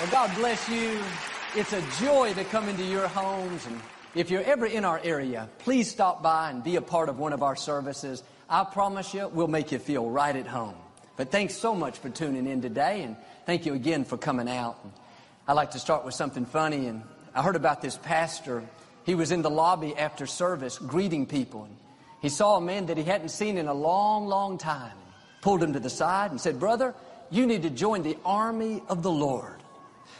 Well, God bless you. It's a joy to come into your homes. And if you're ever in our area, please stop by and be a part of one of our services. I promise you, we'll make you feel right at home. But thanks so much for tuning in today, and thank you again for coming out. I'd like to start with something funny, and I heard about this pastor. He was in the lobby after service greeting people. And he saw a man that he hadn't seen in a long, long time. Pulled him to the side and said, Brother, you need to join the army of the Lord.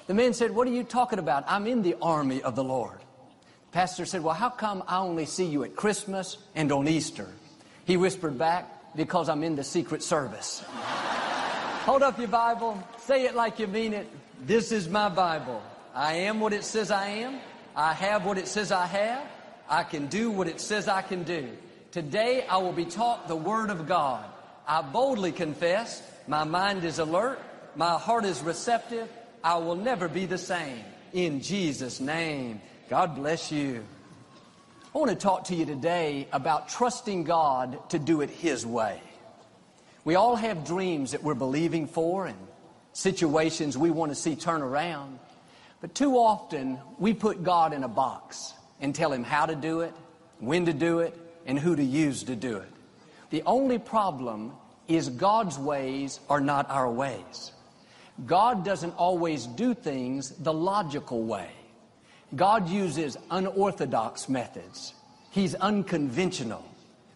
The man said, What are you talking about? I'm in the army of the Lord. The pastor said, Well, how come I only see you at Christmas and on Easter? He whispered back, Because I'm in the secret service. Hold up your Bible. Say it like you mean it. This is my Bible. I am what it says I am. I have what it says I have. I can do what it says I can do. Today I will be taught the Word of God. I boldly confess my mind is alert. My heart is receptive. I will never be the same. In Jesus' name. God bless you. I want to talk to you today about trusting God to do it His way. We all have dreams that we're believing for and situations we want to see turn around. But too often we put God in a box and tell Him how to do it, when to do it, and who to use to do it. The only problem is God's ways are not our ways. God doesn't always do things the logical way. God uses unorthodox methods. He's unconventional.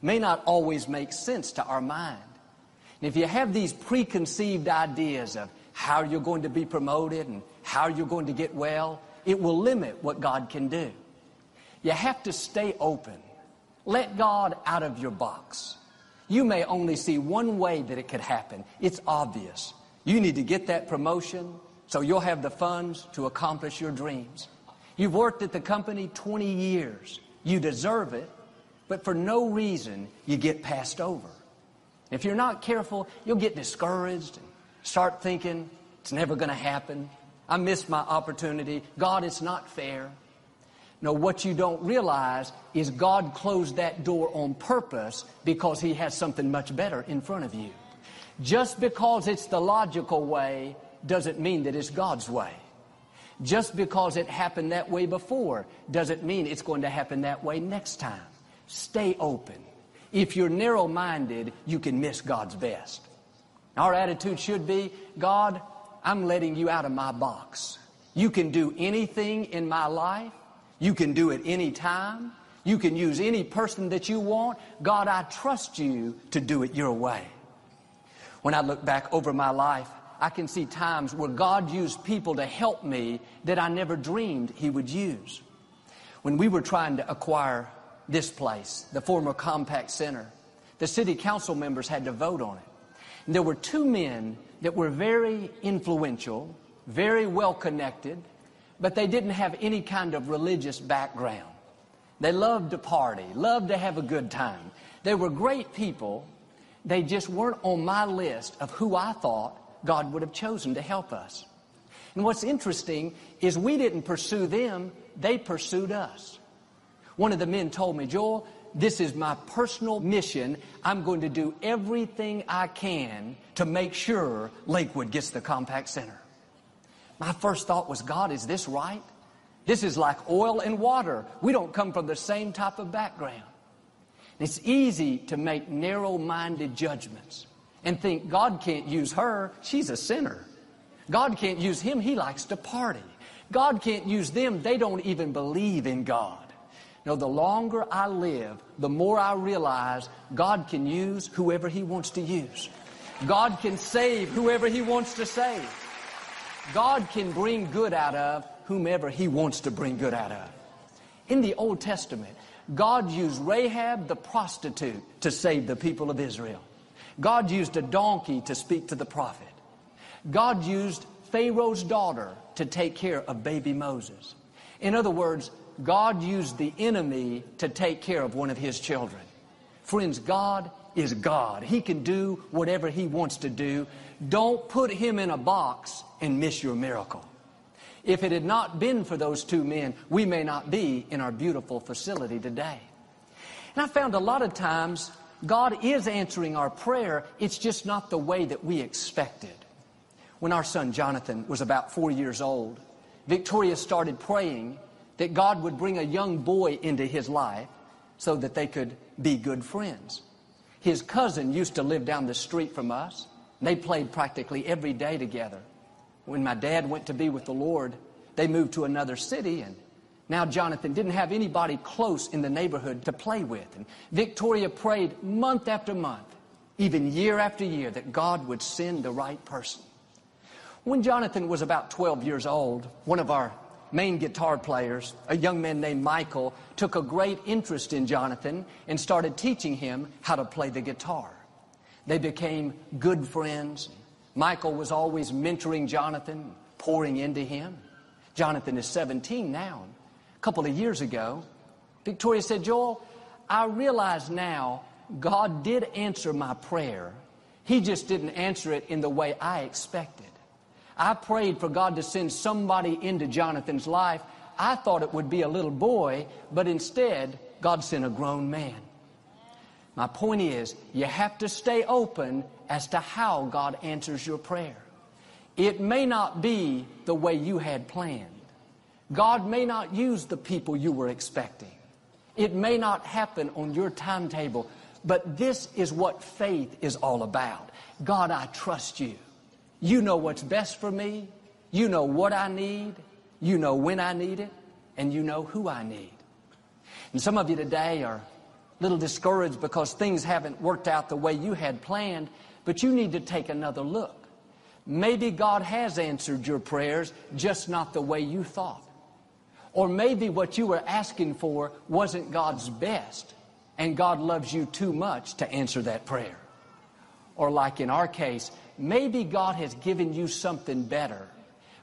May not always make sense to our mind. And if you have these preconceived ideas of how you're going to be promoted and how you're going to get well, it will limit what God can do. You have to stay open. Let God out of your box. You may only see one way that it could happen. It's obvious. You need to get that promotion so you'll have the funds to accomplish your dreams. You've worked at the company 20 years. You deserve it, but for no reason you get passed over. If you're not careful, you'll get discouraged and start thinking, it's never going to happen. I missed my opportunity. God, it's not fair. No, what you don't realize is God closed that door on purpose because He has something much better in front of you. Just because it's the logical way doesn't mean that it's God's way. Just because it happened that way before doesn't mean it's going to happen that way next time. Stay open. If you're narrow minded, you can miss God's best. Our attitude should be God, I'm letting you out of my box. You can do anything in my life you can do it any time. You can use any person that you want. God, I trust you to do it your way. When I look back over my life, I can see times where God used people to help me that I never dreamed He would use. When we were trying to acquire this place, the former Compaq Center, the city council members had to vote on it. And there were two men that were very influential, very well connected, but they didn't have any kind of religious background. They loved to party, loved to have a good time. They were great people. They just weren't on my list of who I thought God would have chosen to help us. And what's interesting is we didn't pursue them, they pursued us. One of the men told me, Joel, this is my personal mission. I'm going to do everything I can to make sure Lakewood gets the Compaq Center. My first thought was, God, is this right? This is like oil and water. We don't come from the same type of background. It's easy to make narrow-minded judgments and think God can't use her. She's a sinner. God can't use him. He likes to party. God can't use them. They don't even believe in God. No, the longer I live, the more I realize God can use whoever he wants to use. God can save whoever he wants to save. God can bring good out of whomever he wants to bring good out of. In the Old Testament, God used Rahab the prostitute to save the people of Israel. God used a donkey to speak to the prophet. God used Pharaoh's daughter to take care of baby Moses. In other words, God used the enemy to take care of one of his children. Friends, God is God. He can do whatever He wants to do. Don't put Him in a box and miss your miracle. If it had not been for those two men, we may not be in our beautiful facility today. And I found a lot of times God is answering our prayer. It's just not the way that we expected. When our son Jonathan was about four years old, Victoria started praying that God would bring a young boy into his life so that they could be good friends. His cousin used to live down the street from us. And they played practically every day together. When my dad went to be with the Lord, they moved to another city and now Jonathan didn't have anybody close in the neighborhood to play with. And Victoria prayed month after month, even year after year, that God would send the right person. When Jonathan was about 12 years old, one of our main guitar players, a young man named Michael, took a great interest in Jonathan and started teaching him how to play the guitar. They became good friends. Michael was always mentoring Jonathan, pouring into him. Jonathan is 17 now. A couple of years ago, Victoria said, Joel, I realize now God did answer my prayer. He just didn't answer it in the way I expected. I prayed for God to send somebody into Jonathan's life. I thought it would be a little boy, but instead, God sent a grown man. My point is, you have to stay open as to how God answers your prayer. It may not be the way you had planned. God may not use the people you were expecting. It may not happen on your timetable, but this is what faith is all about. God, I trust you. You know what's best for me. You know what I need. You know when I need it. And you know who I need. And some of you today are little discouraged because things haven't worked out the way you had planned, but you need to take another look. Maybe God has answered your prayers, just not the way you thought. Or maybe what you were asking for wasn't God's best, and God loves you too much to answer that prayer. Or like in our case, maybe God has given you something better,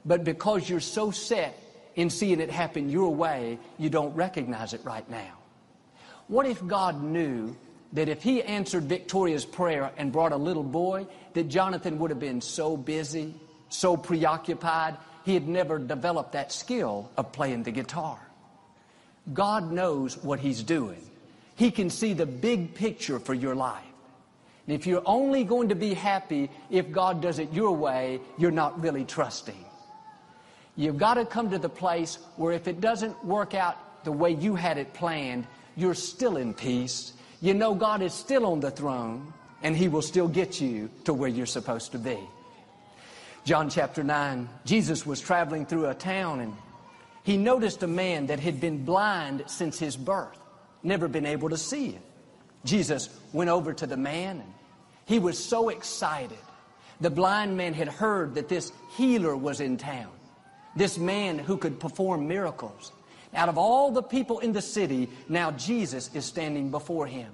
but because you're so set in seeing it happen your way, you don't recognize it right now. What if God knew that if he answered Victoria's prayer and brought a little boy, that Jonathan would have been so busy, so preoccupied, he had never developed that skill of playing the guitar. God knows what he's doing. He can see the big picture for your life. And if you're only going to be happy if God does it your way, you're not really trusting. You've got to come to the place where if it doesn't work out the way you had it planned, you're still in peace. You know God is still on the throne and he will still get you to where you're supposed to be. John chapter 9, Jesus was traveling through a town and he noticed a man that had been blind since his birth, never been able to see it. Jesus went over to the man and he was so excited. The blind man had heard that this healer was in town, this man who could perform miracles. Out of all the people in the city, now Jesus is standing before him.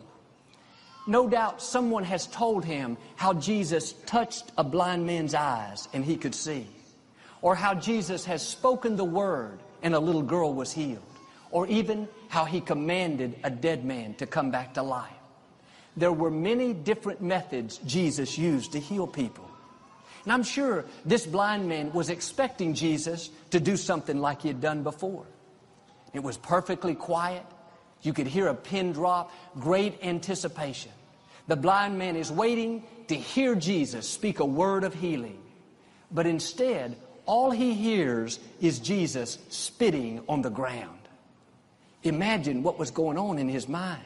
No doubt someone has told him how Jesus touched a blind man's eyes and he could see. Or how Jesus has spoken the word and a little girl was healed. Or even how he commanded a dead man to come back to life. There were many different methods Jesus used to heal people. And I'm sure this blind man was expecting Jesus to do something like he had done before. It was perfectly quiet. You could hear a pin drop, great anticipation. The blind man is waiting to hear Jesus speak a word of healing. But instead, all he hears is Jesus spitting on the ground. Imagine what was going on in his mind.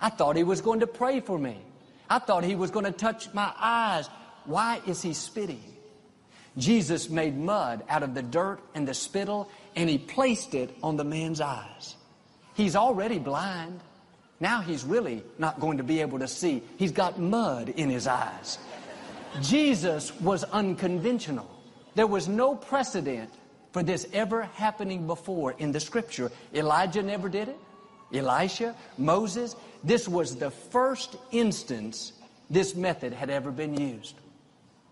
I thought he was going to pray for me. I thought he was going to touch my eyes. Why is he spitting? Jesus made mud out of the dirt and the spittle and he placed it on the man's eyes. He's already blind. Now he's really not going to be able to see. He's got mud in his eyes. Jesus was unconventional. There was no precedent for this ever happening before in the scripture. Elijah never did it. Elisha, Moses. This was the first instance this method had ever been used.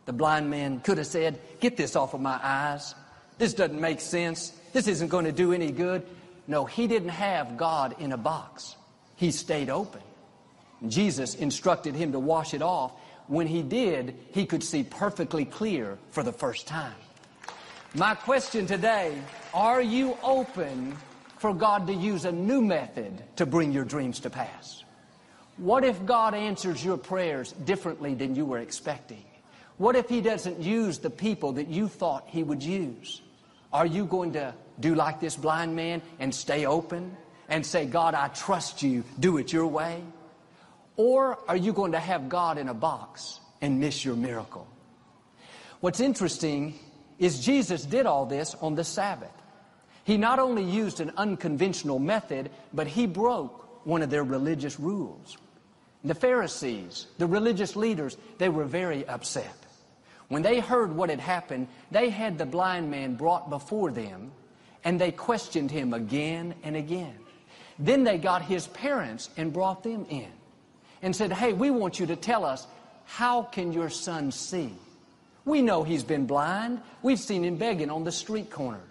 The blind man could have said, Get this off of my eyes. This doesn't make sense. This isn't going to do any good. No, he didn't have God in a box. He stayed open. Jesus instructed him to wash it off. When he did, he could see perfectly clear for the first time. My question today, are you open for God to use a new method to bring your dreams to pass? What if God answers your prayers differently than you were expecting? What if he doesn't use the people that you thought he would use? Are you going to do like this blind man and stay open and say, God, I trust you, do it your way? Or are you going to have God in a box and miss your miracle? What's interesting is Jesus did all this on the Sabbath. He not only used an unconventional method, but he broke one of their religious rules. The Pharisees, the religious leaders, they were very upset. When they heard what had happened, they had the blind man brought before them and they questioned him again and again. Then they got his parents and brought them in and said, Hey, we want you to tell us, how can your son see? We know he's been blind. We've seen him begging on the street corners.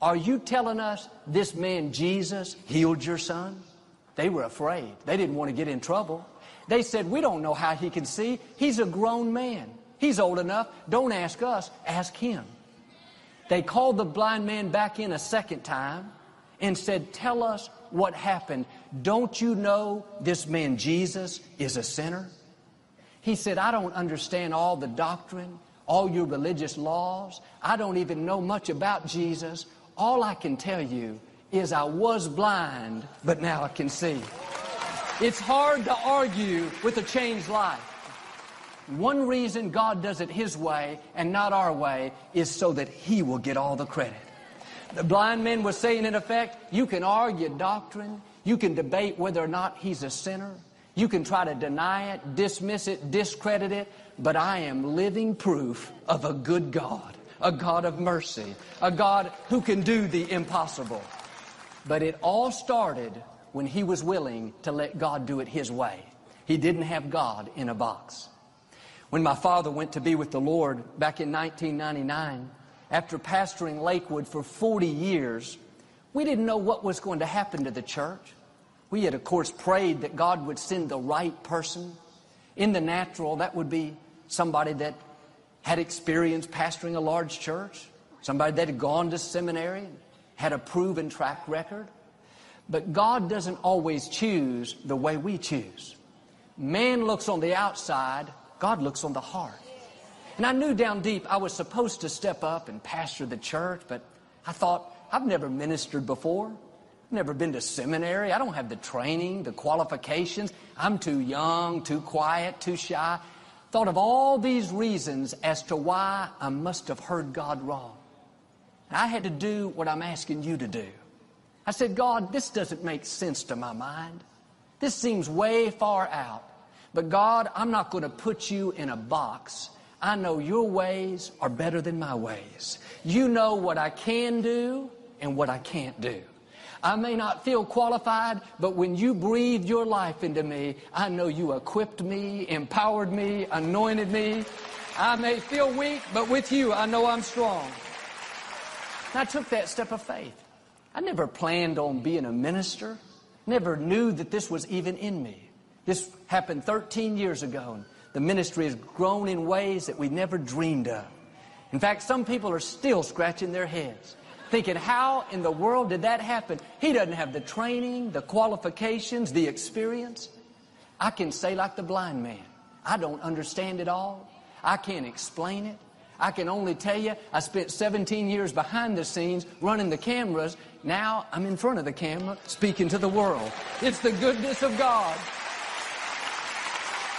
Are you telling us this man Jesus healed your son? They were afraid. They didn't want to get in trouble. They said, We don't know how he can see. He's a grown man. He's old enough. Don't ask us, ask him. They called the blind man back in a second time and said, Tell us what happened. Don't you know this man Jesus is a sinner? He said, I don't understand all the doctrine, all your religious laws. I don't even know much about Jesus. All I can tell you is I was blind, but now I can see. It's hard to argue with a changed life. One reason God does it His way and not our way is so that He will get all the credit. The blind man was saying, in effect, you can argue doctrine, you can debate whether or not he's a sinner, you can try to deny it, dismiss it, discredit it, but I am living proof of a good God, a God of mercy, a God who can do the impossible. But it all started when he was willing to let God do it his way. He didn't have God in a box. When my father went to be with the Lord back in 1999, after pastoring Lakewood for 40 years, we didn't know what was going to happen to the church. We had, of course, prayed that God would send the right person. In the natural, that would be somebody that had experience pastoring a large church, somebody that had gone to seminary, had a proven track record. But God doesn't always choose the way we choose. Man looks on the outside, God looks on the heart. And I knew down deep I was supposed to step up and pastor the church, but I thought, I've never ministered before. I've never been to seminary. I don't have the training, the qualifications. I'm too young, too quiet, too shy. Thought of all these reasons as to why I must have heard God wrong. And I had to do what I'm asking you to do. I said, God, this doesn't make sense to my mind. This seems way far out. But God, I'm not going to put you in a box I know your ways are better than my ways. You know what I can do and what I can't do. I may not feel qualified, but when you breathed your life into me, I know you equipped me, empowered me, anointed me. I may feel weak, but with you, I know I'm strong. And I took that step of faith. I never planned on being a minister, never knew that this was even in me. This happened 13 years ago. And the ministry has grown in ways that we never dreamed of. In fact, some people are still scratching their heads, thinking, how in the world did that happen? He doesn't have the training, the qualifications, the experience. I can say like the blind man, I don't understand it all. I can't explain it. I can only tell you I spent 17 years behind the scenes running the cameras. Now I'm in front of the camera speaking to the world. It's the goodness of God.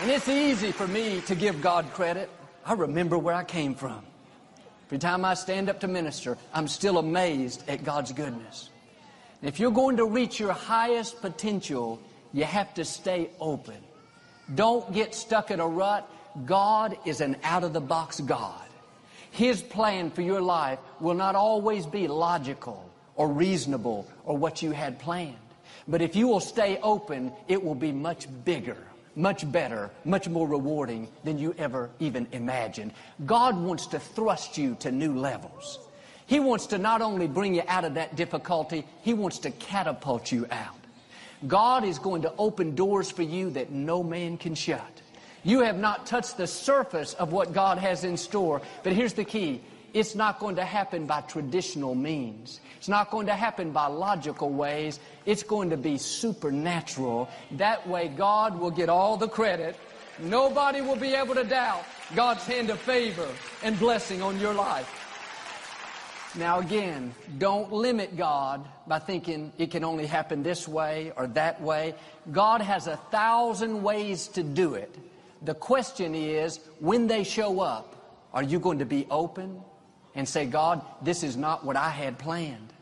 And it's easy for me to give God credit. I remember where I came from. Every time I stand up to minister, I'm still amazed at God's goodness. And if you're going to reach your highest potential, you have to stay open. Don't get stuck in a rut. God is an out of the box God. His plan for your life will not always be logical or reasonable or what you had planned. But if you will stay open, it will be much bigger much better, much more rewarding than you ever even imagined. God wants to thrust you to new levels. He wants to not only bring you out of that difficulty, He wants to catapult you out. God is going to open doors for you that no man can shut. You have not touched the surface of what God has in store. But here's the key. It's not going to happen by traditional means. It's not going to happen by logical ways. It's going to be supernatural. That way God will get all the credit Nobody will be able to doubt God's hand of favor and blessing on your life. Now again, don't limit God by thinking it can only happen this way or that way. God has a thousand ways to do it. The question is, when they show up, are you going to be open and say, God, this is not what I had planned.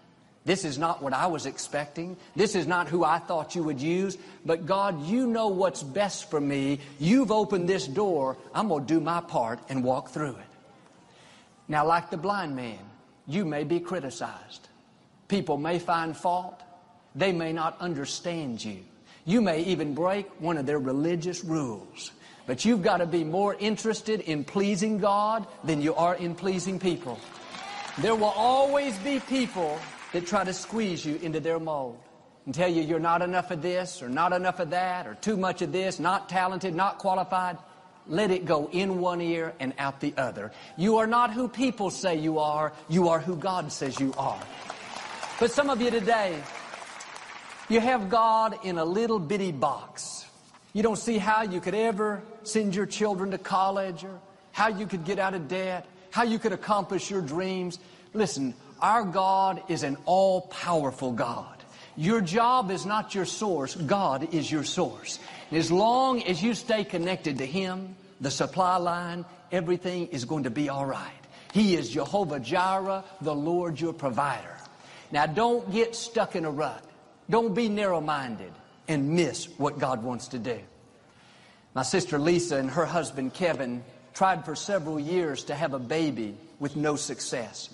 This is not what I was expecting. This is not who I thought you would use. But God, you know what's best for me. You've opened this door. I'm going to do my part and walk through it. Now, like the blind man, you may be criticized. People may find fault. They may not understand you. You may even break one of their religious rules. But you've got to be more interested in pleasing God than you are in pleasing people. There will always be people that try to squeeze you into their mold and tell you you're not enough of this or not enough of that or too much of this, not talented, not qualified. Let it go in one ear and out the other. You are not who people say you are. You are who God says you are. But some of you today, you have God in a little bitty box. You don't see how you could ever send your children to college or how you could get out of debt, how you could accomplish your dreams. Listen, our God is an all-powerful God. Your job is not your source. God is your source. And as long as you stay connected to Him, the supply line, everything is going to be all right. He is Jehovah Jireh, the Lord your provider. Now don't get stuck in a rut. Don't be narrow-minded and miss what God wants to do. My sister Lisa and her husband Kevin tried for several years to have a baby with no success.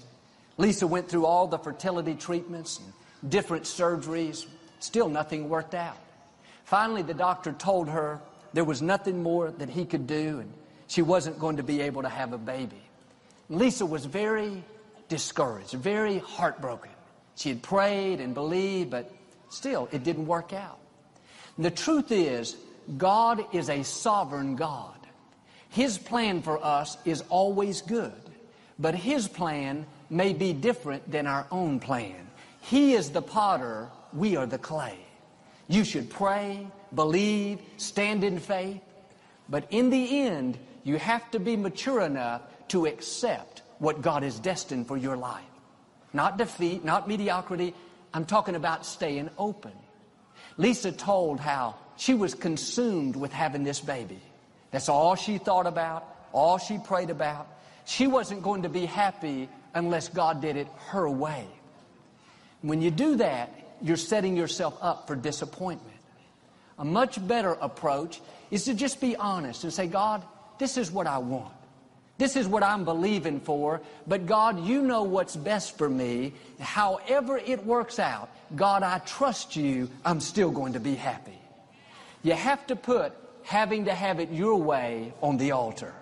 Lisa went through all the fertility treatments and different surgeries. Still nothing worked out. Finally, the doctor told her there was nothing more that he could do and she wasn't going to be able to have a baby. Lisa was very discouraged, very heartbroken. She had prayed and believed, but still it didn't work out. And the truth is, God is a sovereign God. His plan for us is always good, but His plan may be different than our own plan. He is the potter, we are the clay. You should pray, believe, stand in faith, but in the end, you have to be mature enough to accept what God is destined for your life. Not defeat, not mediocrity. I'm talking about staying open. Lisa told how she was consumed with having this baby. That's all she thought about, all she prayed about. She wasn't going to be happy unless God did it her way. When you do that, you're setting yourself up for disappointment. A much better approach is to just be honest and say, God, this is what I want. This is what I'm believing for, but God, you know what's best for me. However it works out, God, I trust you. I'm still going to be happy. You have to put having to have it your way on the altar.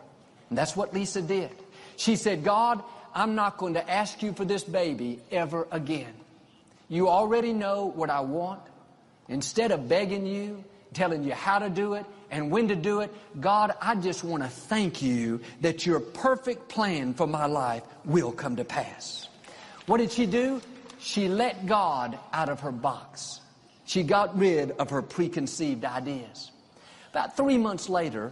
And that's what Lisa did. She said, God, I'm not going to ask you for this baby ever again. You already know what I want. Instead of begging you, telling you how to do it and when to do it, God, I just want to thank you that your perfect plan for my life will come to pass. What did she do? She let God out of her box. She got rid of her preconceived ideas. About three months later,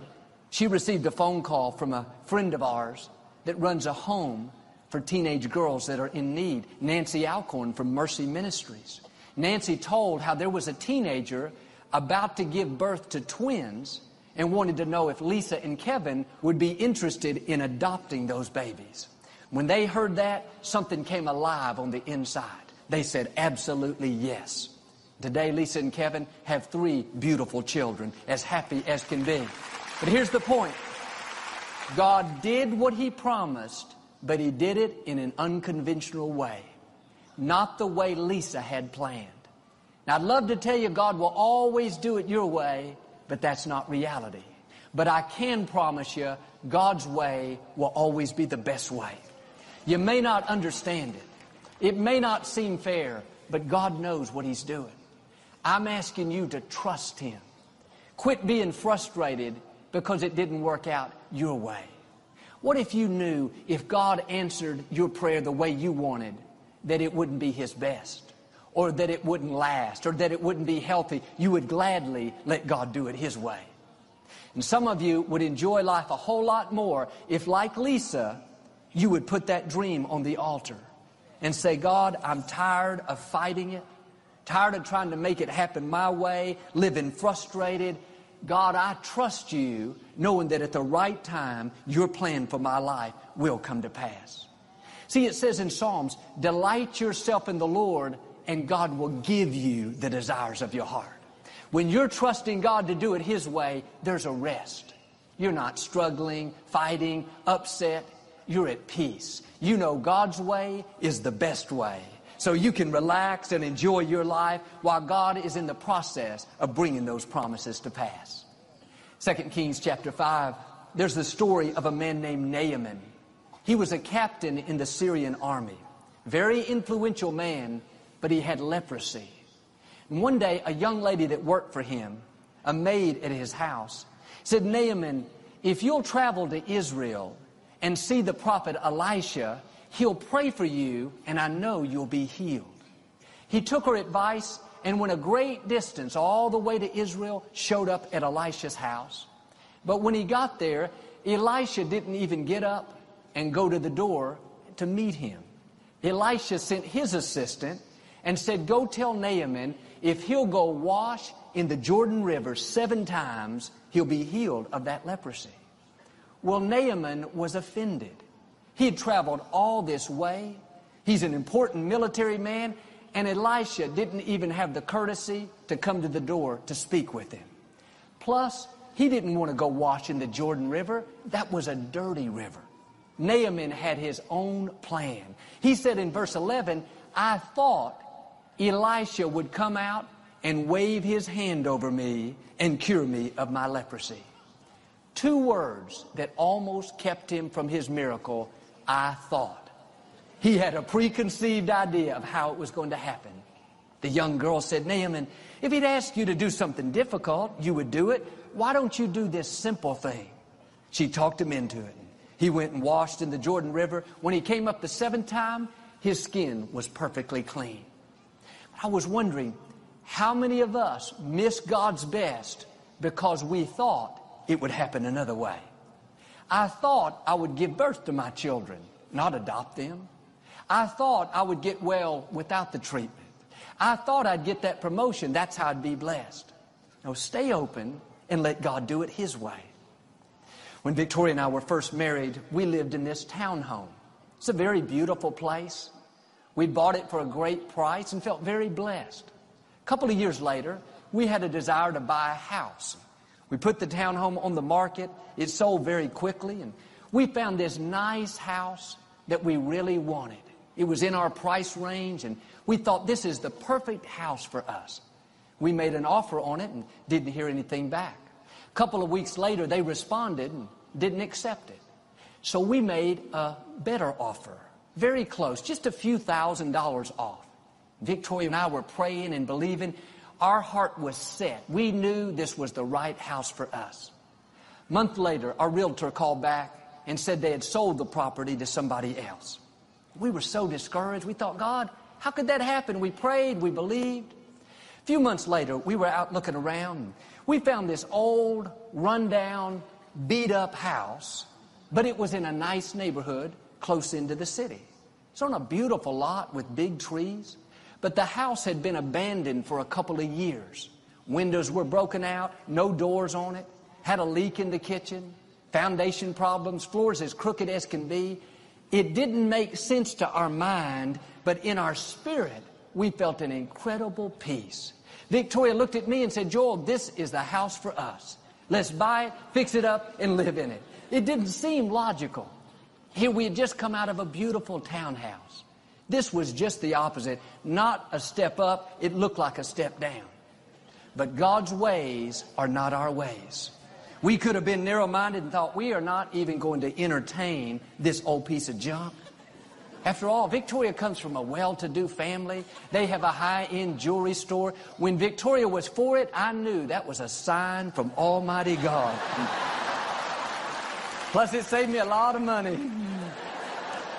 she received a phone call from a friend of ours that runs a home for teenage girls that are in need. Nancy Alcorn from Mercy Ministries. Nancy told how there was a teenager about to give birth to twins and wanted to know if Lisa and Kevin would be interested in adopting those babies. When they heard that, something came alive on the inside. They said, absolutely yes. Today, Lisa and Kevin have three beautiful children, as happy as can be. But here's the point. God did what He promised but he did it in an unconventional way, not the way Lisa had planned. Now, I'd love to tell you God will always do it your way, but that's not reality. But I can promise you God's way will always be the best way. You may not understand it. It may not seem fair, but God knows what He's doing. I'm asking you to trust Him. Quit being frustrated because it didn't work out your way. What if you knew if God answered your prayer the way you wanted, that it wouldn't be His best, or that it wouldn't last, or that it wouldn't be healthy? You would gladly let God do it His way. And some of you would enjoy life a whole lot more if, like Lisa, you would put that dream on the altar and say, God, I'm tired of fighting it, tired of trying to make it happen my way, living frustrated. God, I trust you, knowing that at the right time, your plan for my life will come to pass. See, it says in Psalms, delight yourself in the Lord, and God will give you the desires of your heart. When you're trusting God to do it His way, there's a rest. You're not struggling, fighting, upset. You're at peace. You know God's way is the best way. So you can relax and enjoy your life while God is in the process of bringing those promises to pass. 2 Kings chapter 5, there's the story of a man named Naaman. He was a captain in the Syrian army. Very influential man, but he had leprosy. And one day, a young lady that worked for him, a maid at his house, said, Naaman, if you'll travel to Israel and see the prophet Elisha, he'll pray for you, and I know you'll be healed. He took her advice and went a great distance all the way to Israel, showed up at Elisha's house. But when he got there, Elisha didn't even get up and go to the door to meet him. Elisha sent his assistant and said, Go tell Naaman if he'll go wash in the Jordan River seven times, he'll be healed of that leprosy. Well, Naaman was offended. He had traveled all this way. He's an important military man, and Elisha didn't even have the courtesy to come to the door to speak with him. Plus, he didn't want to go wash in the Jordan River. That was a dirty river. Naaman had his own plan. He said in verse 11, I thought Elisha would come out and wave his hand over me and cure me of my leprosy. Two words that almost kept him from his miracle, I thought. He had a preconceived idea of how it was going to happen. The young girl said, Naaman, if he'd asked you to do something difficult, you would do it. Why don't you do this simple thing? She talked him into it. He went and washed in the Jordan River. When he came up the seventh time, his skin was perfectly clean. I was wondering how many of us miss God's best because we thought it would happen another way. I thought I would give birth to my children, not adopt them. I thought I would get well without the treatment. I thought I'd get that promotion. That's how I'd be blessed. No, stay open and let God do it His way. When Victoria and I were first married, we lived in this townhome. It's a very beautiful place. We bought it for a great price and felt very blessed. A couple of years later, we had a desire to buy a house. We put the townhome on the market. It sold very quickly, and we found this nice house that we really wanted. It was in our price range, and we thought this is the perfect house for us. We made an offer on it and didn't hear anything back. A couple of weeks later, they responded and didn't accept it. So we made a better offer. Very close, just a few thousand dollars off. Victoria and I were praying and believing. Our heart was set. We knew this was the right house for us. Month later, our realtor called back and said they had sold the property to somebody else. We were so discouraged. We thought, God, how could that happen? We prayed, we believed. A few months later, we were out looking around. We found this old, rundown, beat up house, but it was in a nice neighborhood close into the city. It's on a beautiful lot with big trees, but the house had been abandoned for a couple of years. Windows were broken out, no doors on it, had a leak in the kitchen, foundation problems, floors as crooked as can be. It didn't make sense to our mind, but in our spirit, we felt an incredible peace. Victoria looked at me and said, Joel, this is the house for us. Let's buy it, fix it up, and live in it. It didn't seem logical. Here we had just come out of a beautiful townhouse. This was just the opposite. Not a step up, it looked like a step down. But God's ways are not our ways. We could have been narrow minded and thought we are not even going to entertain this old piece of junk. After all, Victoria comes from a well to do family. They have a high end jewelry store. When Victoria was for it, I knew that was a sign from Almighty God. Plus, it saved me a lot of money.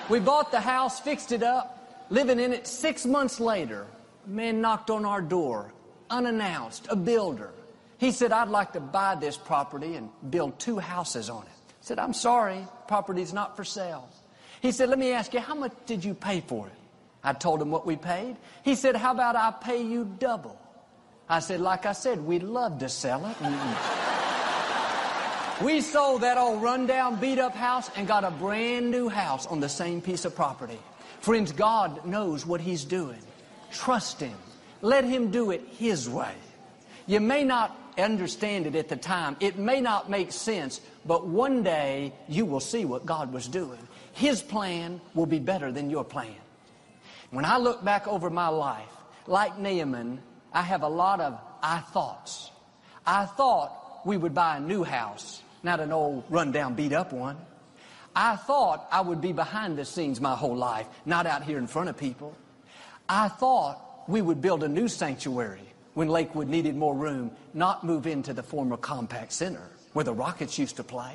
We bought the house, fixed it up, living in it. Six months later, a man knocked on our door, unannounced, a builder. He said, I'd like to buy this property and build two houses on it. I said, I'm sorry, property's not for sale. He said, let me ask you, how much did you pay for it? I told him what we paid. He said, how about I pay you double? I said, like I said, we'd love to sell it. we sold that old rundown, beat up house and got a brand new house on the same piece of property. Friends, God knows what He's doing. Trust Him. Let Him do it His way. You may not understand it at the time. It may not make sense, but one day you will see what God was doing. His plan will be better than your plan. When I look back over my life, like Naaman, I have a lot of I thoughts. I thought we would buy a new house, not an old rundown beat up one. I thought I would be behind the scenes my whole life, not out here in front of people. I thought we would build a new sanctuary when Lakewood needed more room, not move into the former Compaq Center where the Rockets used to play.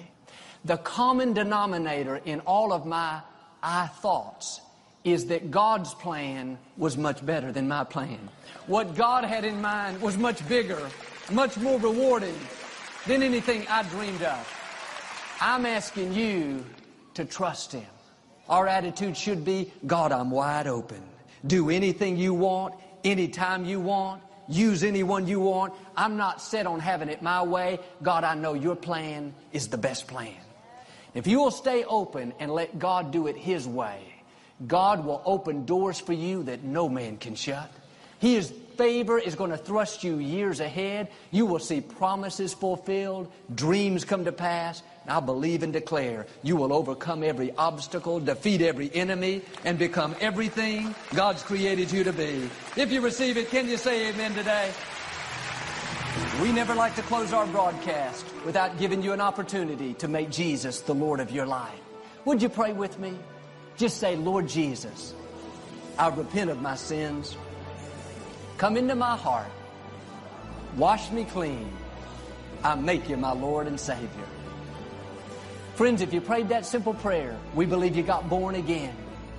The common denominator in all of my I thoughts is that God's plan was much better than my plan. What God had in mind was much bigger, much more rewarding than anything I dreamed of. I'm asking you to trust Him. Our attitude should be, God, I'm wide open. Do anything you want, anytime you want, use anyone you want. I'm not set on having it my way. God, I know your plan is the best plan. If you will stay open and let God do it His way, God will open doors for you that no man can shut. His favor is going to thrust you years ahead. You will see promises fulfilled, dreams come to pass. I believe and declare you will overcome every obstacle, defeat every enemy, and become everything God's created you to be. If you receive it, can you say amen today? We never like to close our broadcast without giving you an opportunity to make Jesus the Lord of your life. Would you pray with me? Just say, Lord Jesus, I repent of my sins. Come into my heart. Wash me clean. I make you my Lord and Savior. Friends, if you prayed that simple prayer, we believe you got born again.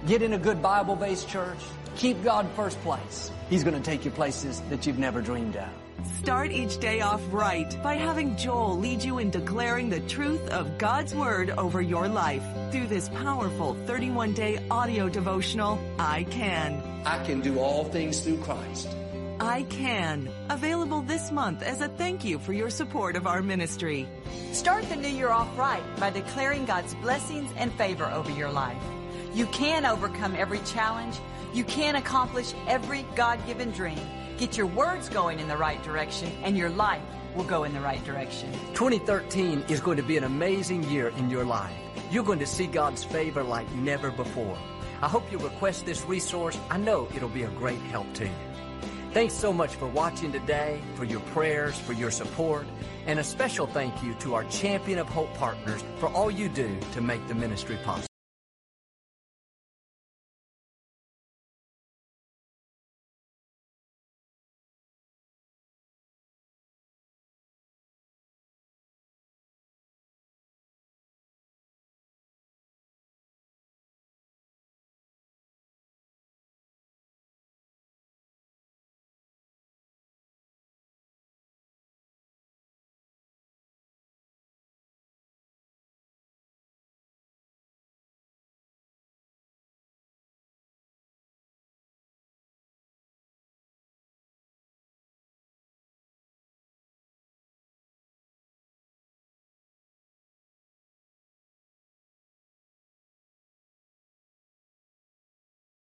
Get in a good Bible-based church. Keep God first place. He's going to take you places that you've never dreamed of. Start each day off right by having Joel lead you in declaring the truth of God's Word over your life through this powerful 31 day audio devotional, I Can. I can do all things through Christ. I Can. Available this month as a thank you for your support of our ministry. Start the new year off right by declaring God's blessings and favor over your life. You can overcome every challenge. You can accomplish every God given dream. Get your words going in the right direction, and your life will go in the right direction. 2013 is going to be an amazing year in your life. You're going to see God's favor like never before. I hope you request this resource. I know it'll be a great help to you. Thanks so much for watching today, for your prayers, for your support, and a special thank you to our Champion of Hope partners for all you do to make the ministry possible.